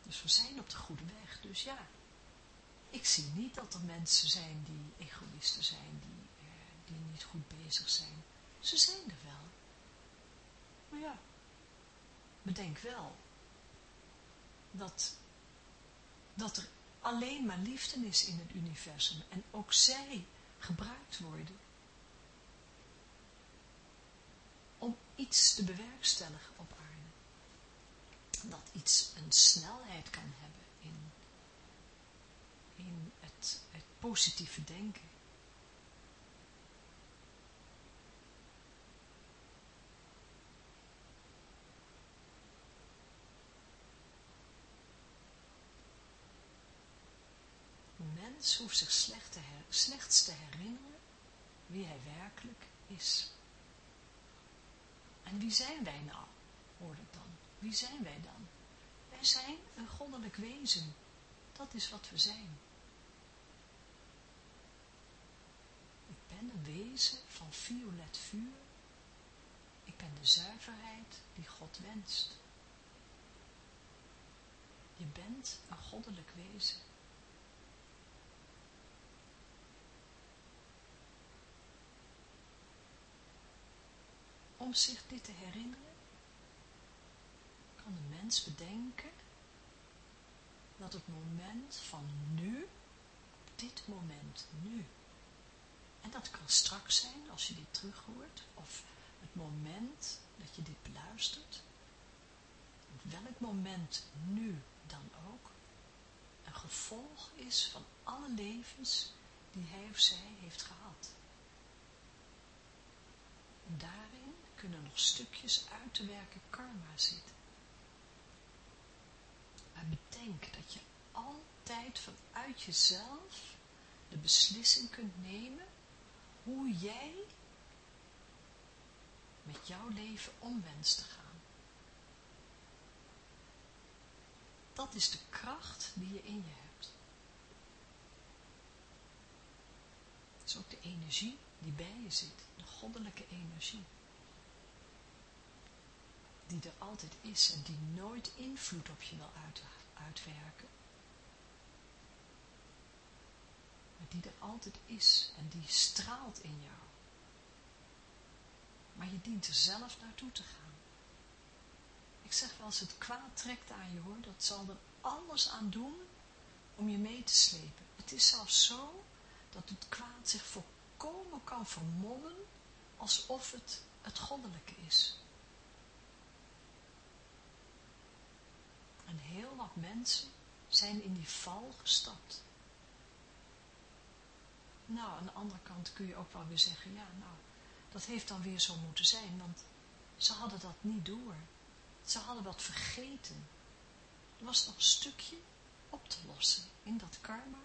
Dus we zijn op de goede weg. Dus ja, ik zie niet dat er mensen zijn die egoïsten zijn, die die niet goed bezig zijn. Ze zijn er wel. Maar ja, bedenk wel dat, dat er alleen maar liefde is in het universum en ook zij gebruikt worden om iets te bewerkstelligen op aarde. Dat iets een snelheid kan hebben in, in het, het positieve denken. Een mens hoeft zich slecht te slechts te herinneren wie hij werkelijk is. En wie zijn wij nou, hoor ik dan. Wie zijn wij dan? Wij zijn een goddelijk wezen. Dat is wat we zijn. Ik ben een wezen van violet vuur. Ik ben de zuiverheid die God wenst. Je bent een goddelijk wezen. Om zich dit te herinneren, kan de mens bedenken dat het moment van nu, dit moment, nu, en dat kan straks zijn als je dit terug hoort, of het moment dat je dit beluistert, op welk moment nu dan ook, een gevolg is van alle levens die hij of zij heeft gehad. En daarin kunnen nog stukjes uit te werken karma zitten. Maar bedenk dat je altijd vanuit jezelf de beslissing kunt nemen hoe jij met jouw leven om wenst te gaan. Dat is de kracht die je in je hebt. Het is ook de energie die bij je zit, de goddelijke energie die er altijd is en die nooit invloed op je wil uitwerken. Maar die er altijd is en die straalt in jou. Maar je dient er zelf naartoe te gaan. Ik zeg wel, als het kwaad trekt aan je hoor, dat zal er alles aan doen om je mee te slepen. Het is zelfs zo dat het kwaad zich volkomen kan vermommen alsof het het goddelijke is. En heel wat mensen zijn in die val gestapt. Nou, aan de andere kant kun je ook wel weer zeggen, ja, nou, dat heeft dan weer zo moeten zijn, want ze hadden dat niet door. Ze hadden wat vergeten. Er was nog een stukje op te lossen in dat karma.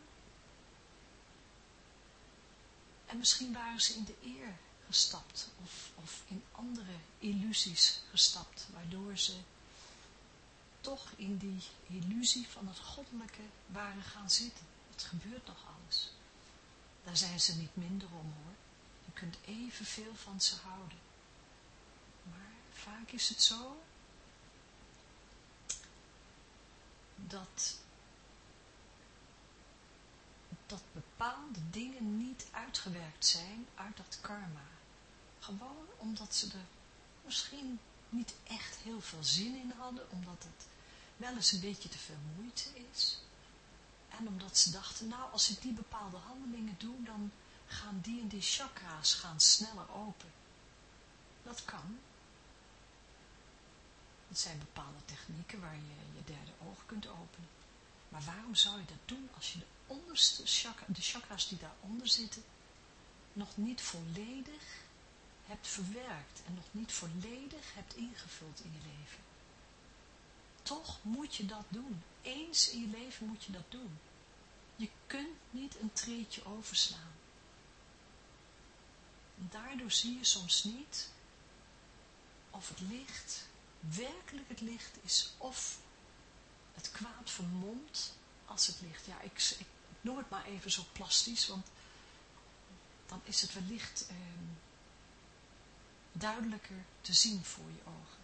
En misschien waren ze in de eer gestapt of, of in andere illusies gestapt, waardoor ze toch in die illusie van het goddelijke waren gaan zitten. Het gebeurt nog alles. Daar zijn ze niet minder om hoor. Je kunt evenveel van ze houden. Maar vaak is het zo dat, dat bepaalde dingen niet uitgewerkt zijn uit dat karma. Gewoon omdat ze er misschien niet echt heel veel zin in hadden, omdat het wel eens een beetje te veel moeite is. En omdat ze dachten, nou als ik die bepaalde handelingen doe, dan gaan die en die chakra's gaan sneller open. Dat kan. Het zijn bepaalde technieken waar je je derde oog kunt openen. Maar waarom zou je dat doen als je de onderste chakra, de chakra's die daaronder zitten, nog niet volledig hebt verwerkt en nog niet volledig hebt ingevuld in je leven? Toch moet je dat doen. Eens in je leven moet je dat doen. Je kunt niet een treetje overslaan. Daardoor zie je soms niet of het licht werkelijk het licht is of het kwaad vermomt als het licht. Ja, ik, noem het maar even zo plastisch, want dan is het wellicht eh, duidelijker te zien voor je ogen.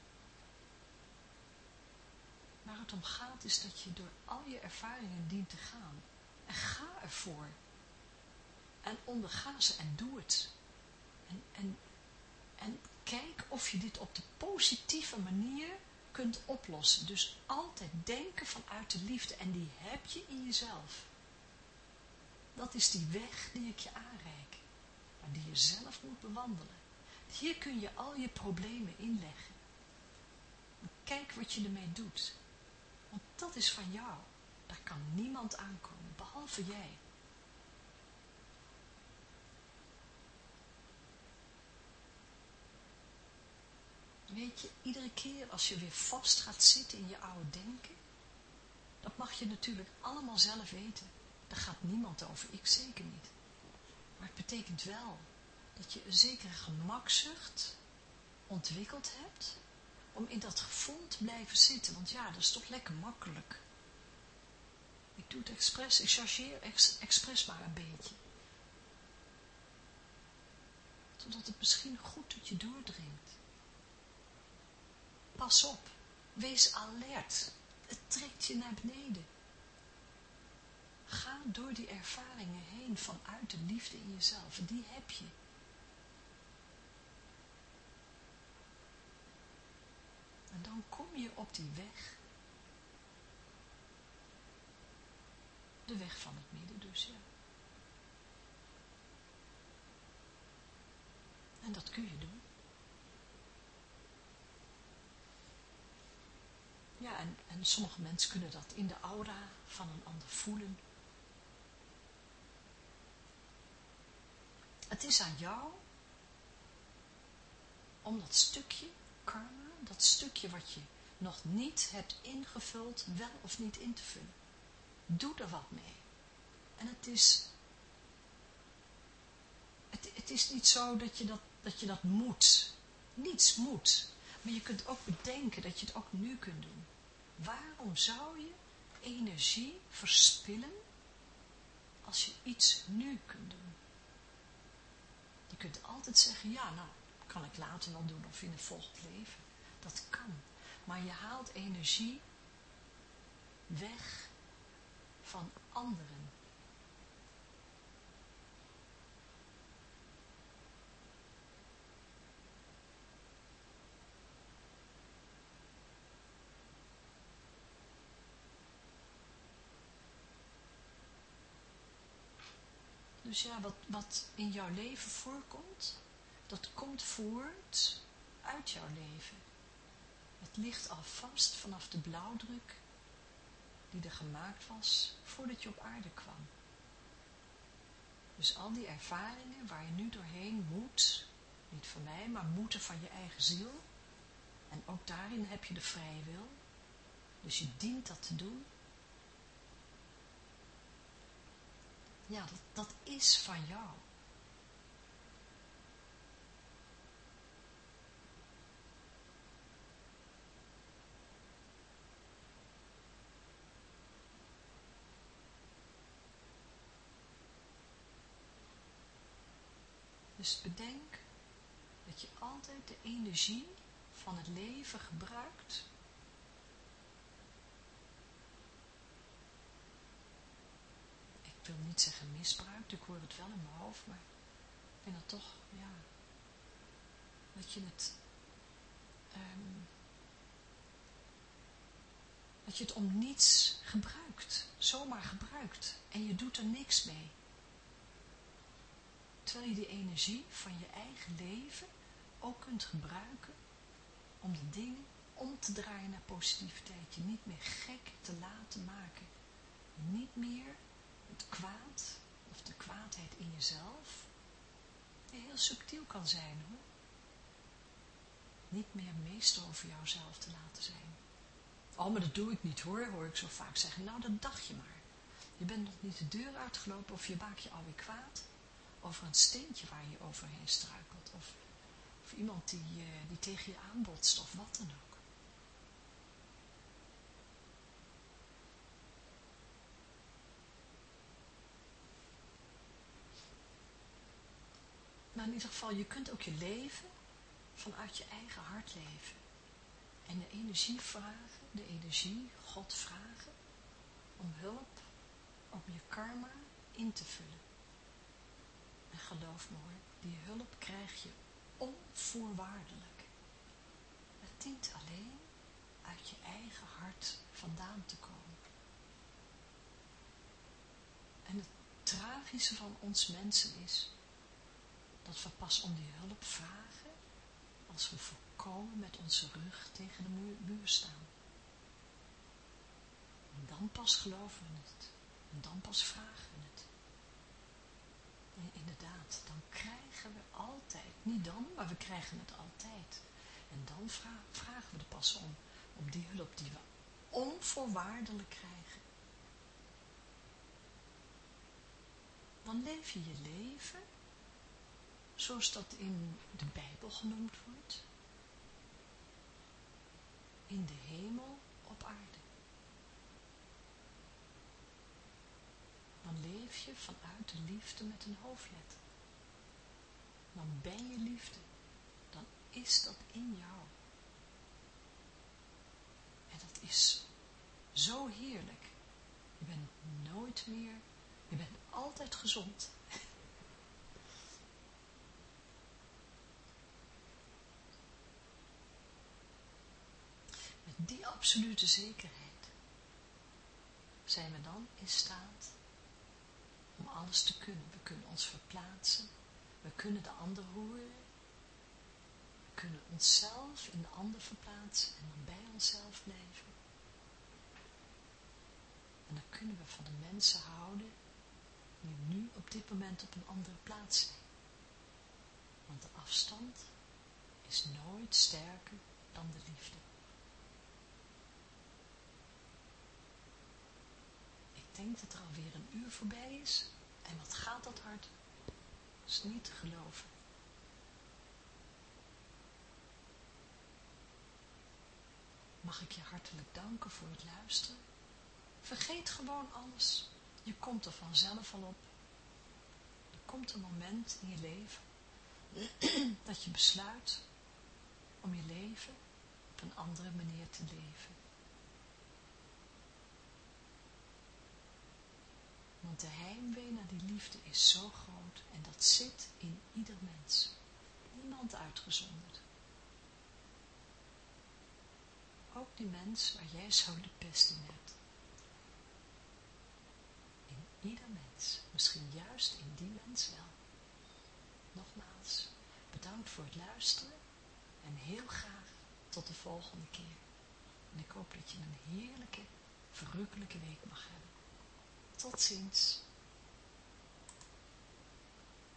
Waar het om gaat is dat je door al je ervaringen dient te gaan. En ga ervoor. En onderga ze en doe het. En, en, kijk of je dit op de positieve manier kunt oplossen. Dus altijd denken vanuit de liefde. En die heb je in jezelf. Dat is die weg die ik je aanreik. Maar die je zelf moet bewandelen. Hier kun je al je problemen inleggen. Kijk wat je ermee doet. Want dat is van jou. Daar kan niemand aankomen, behalve jij. Weet je, iedere keer als je weer vast gaat zitten in je oude denken, dat mag je natuurlijk allemaal zelf weten. Daar gaat niemand over, ik zeker niet. Maar het betekent wel dat je een zekere gemakzucht ontwikkeld hebt om in dat gevoel te blijven zitten. Want ja, dat is toch lekker makkelijk. Ik doe het expres, ik chargeer ex, expres maar een beetje. Totdat het misschien goed tot je doordringt. Pas op, wees alert. Het trekt je naar beneden. Ga door die ervaringen heen vanuit de liefde in jezelf. Die heb je. En dan kom je op die weg. De weg van het midden dus, ja. En dat kun je doen. Ja, en, en sommige mensen kunnen dat in de aura van een ander voelen. Het is aan jou om dat stukje karma, dat stukje wat je nog niet hebt ingevuld, wel of niet in te vullen. Doe er wat mee. En het is, het, het is niet zo dat je dat, dat je dat moet. Niets moet. Maar je kunt ook bedenken dat je het ook nu kunt doen. Waarom zou je energie verspillen als je iets nu kunt doen? Je kunt altijd zeggen, ja, nou, kan ik later wel doen of in het volgend leven. Dat kan. Maar je haalt energie weg van anderen. Dus ja, wat, wat in jouw leven voorkomt, dat komt voort uit jouw leven. Het ligt al vast vanaf de blauwdruk die er gemaakt was voordat je op aarde kwam. Dus al die ervaringen waar je nu doorheen moet, niet van mij, maar moeten van je eigen ziel. En ook daarin heb je de vrije wil. Dus je dient dat te doen. Ja, dat, dat is van jou. Dus bedenk dat je altijd de energie van het leven gebruikt ik wil niet zeggen misbruikt, ik hoor het wel in mijn hoofd, maar ik vind dat toch, ja, dat je het, um, dat je het om niets gebruikt, zomaar gebruikt, en je doet er niks mee. Terwijl je die energie van je eigen leven ook kunt gebruiken om de dingen om te draaien naar positiviteit. Je niet meer gek te laten maken. Niet meer het kwaad of de kwaadheid in jezelf, die heel subtiel kan zijn hoor. Niet meer meester over jouzelf te laten zijn. Oh, maar dat doe ik niet hoor, hoor ik zo vaak zeggen. Nou, dat dacht je maar. Je bent nog niet de deur uitgelopen of je maakt je alweer kwaad over een steentje waar je overheen struikelt. Of, of iemand die, uh, die tegen je aanbotst of wat dan ook. Maar in ieder geval, je kunt ook je leven vanuit je eigen hart leven. En de energie vragen, de energie, God vragen, om hulp, om je karma in te vullen. En geloof me hoor, die hulp krijg je onvoorwaardelijk. Het dient alleen uit je eigen hart vandaan te komen. En het tragische van ons mensen is dat we pas om die hulp vragen als we voorkomen met onze rug tegen de muur, staan. En dan pas geloven we het. En dan pas vragen we het. Inderdaad, dan krijgen we altijd, niet dan, maar we krijgen het altijd. En dan vragen we er pas om, om die hulp die we onvoorwaardelijk krijgen. Dan leef je je leven, zoals dat in de Bijbel genoemd wordt, in de hemel op aarde. Dan leef je vanuit de liefde met een hoofdletter. Dan ben je liefde. Dan is dat in jou. En dat is zo heerlijk. Je bent nooit meer, je bent altijd gezond. Met die absolute zekerheid zijn we dan in staat om alles te kunnen. We kunnen ons verplaatsen, we kunnen de ander horen, we kunnen onszelf in de ander verplaatsen en dan bij onszelf blijven. En dan kunnen we van de mensen houden die nu op dit moment op een andere plaats zijn. Want de afstand is nooit sterker dan de liefde. Ik denk dat er alweer een uur voorbij is. En wat gaat dat hard? Is niet te geloven. Mag ik je hartelijk danken voor het luisteren. Vergeet gewoon alles. Je komt er vanzelf al op. Er komt een moment in je leven dat je besluit om je leven op een andere manier te leven. Want de heimwee naar die liefde is zo groot en dat zit in ieder mens. Niemand uitgezonderd. Ook die mens waar jij zo de pest in hebt. In ieder mens. Misschien juist in die mens wel. Nogmaals, bedankt voor het luisteren en heel graag tot de volgende keer. En ik hoop dat je een heerlijke, verrukkelijke week mag hebben. Tot ziens.